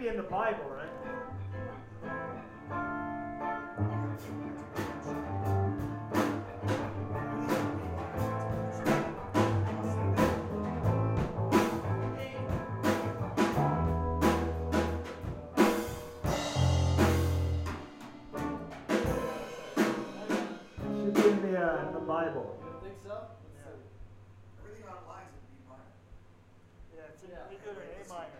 be in the Bible, right? Uh, Bible. You think so? Yeah. Everything online is in B minor. Yeah, it's in, yeah. we A minor.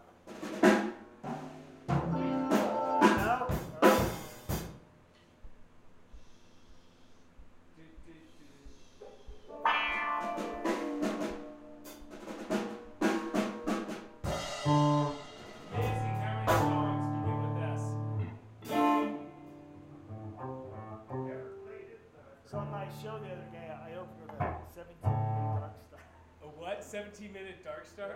what? 17 minute Dark Star?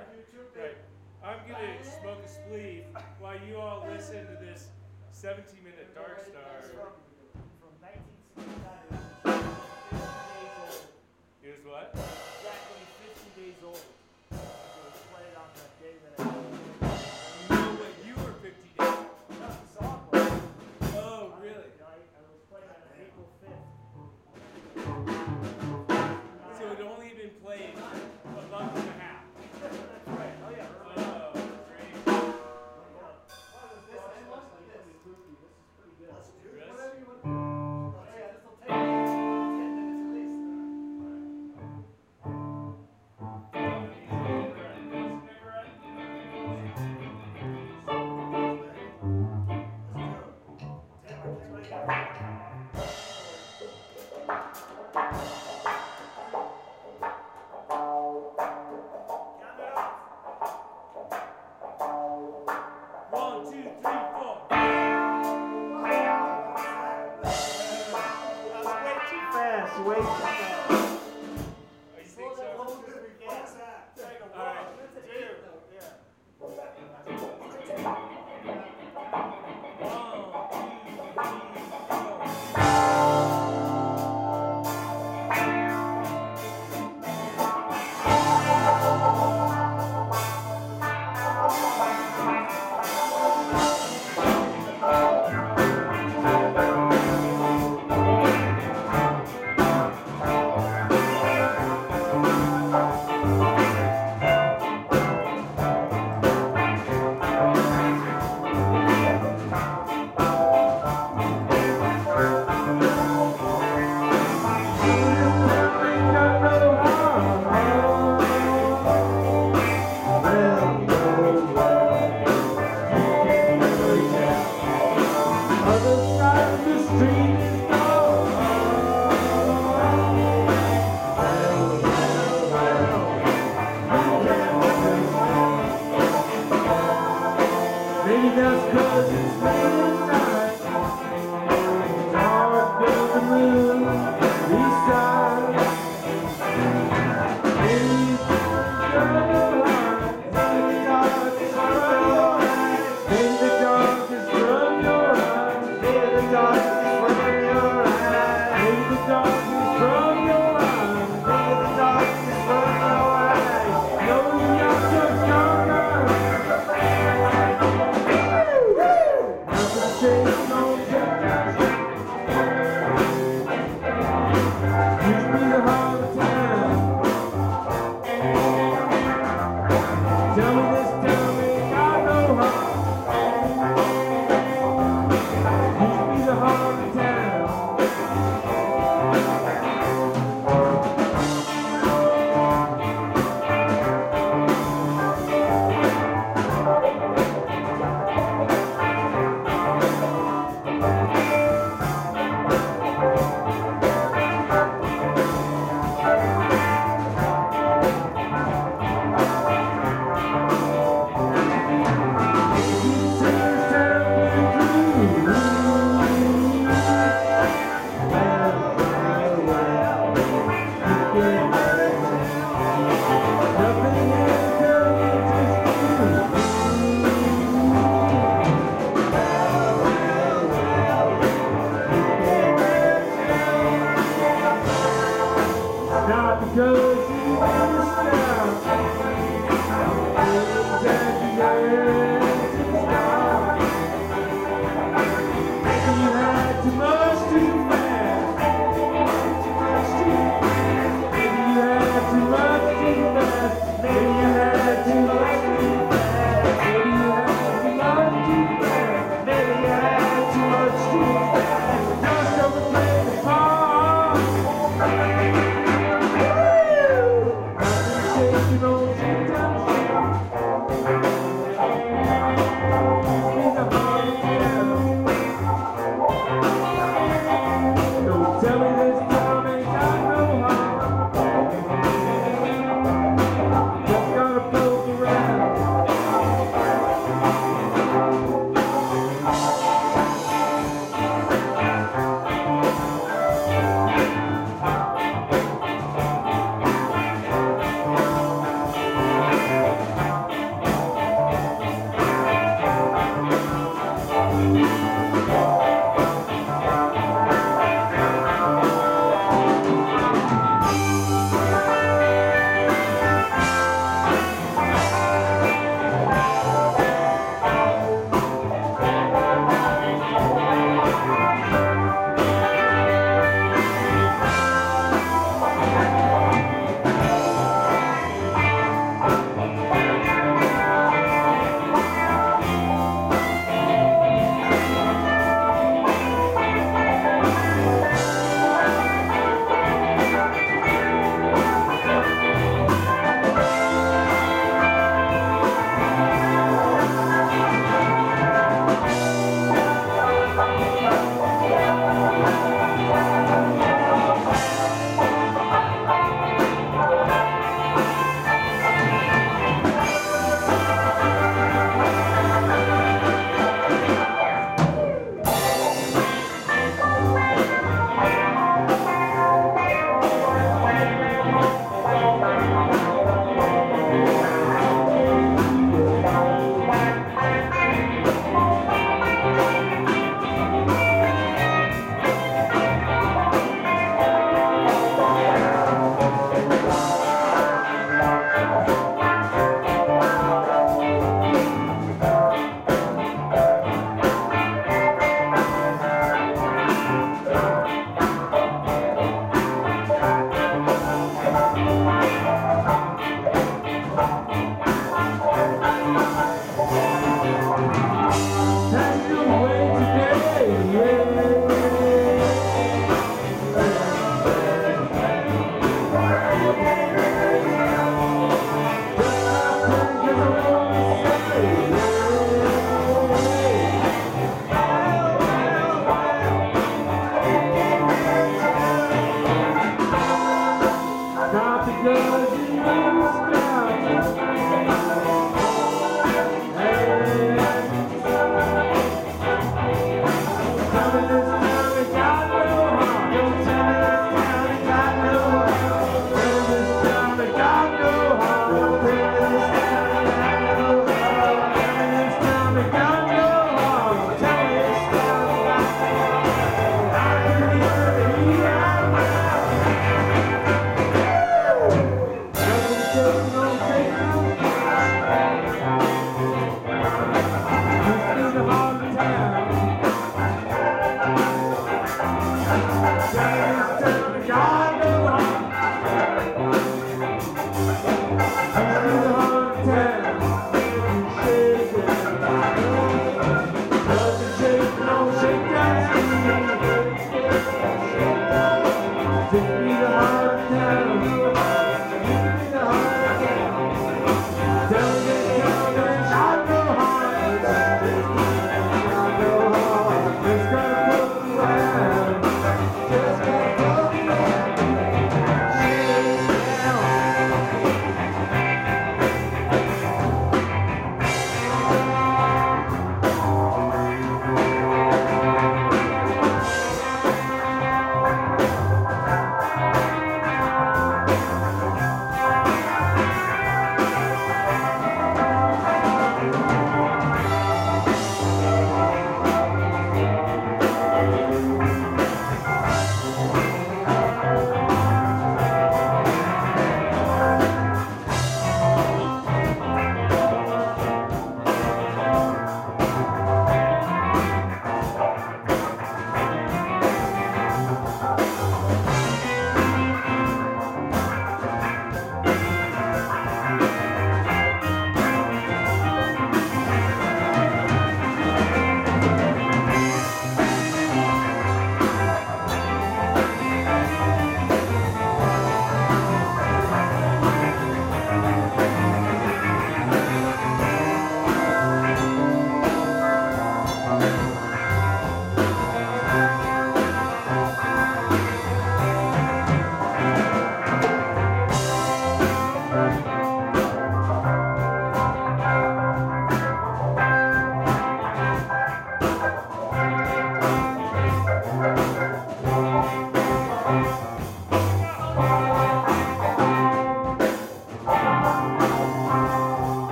Right. I'm going to smoke a sleeve while you all listen to this 17 minute Dark Star. From 1969. Here's what? Exactly 50 days old.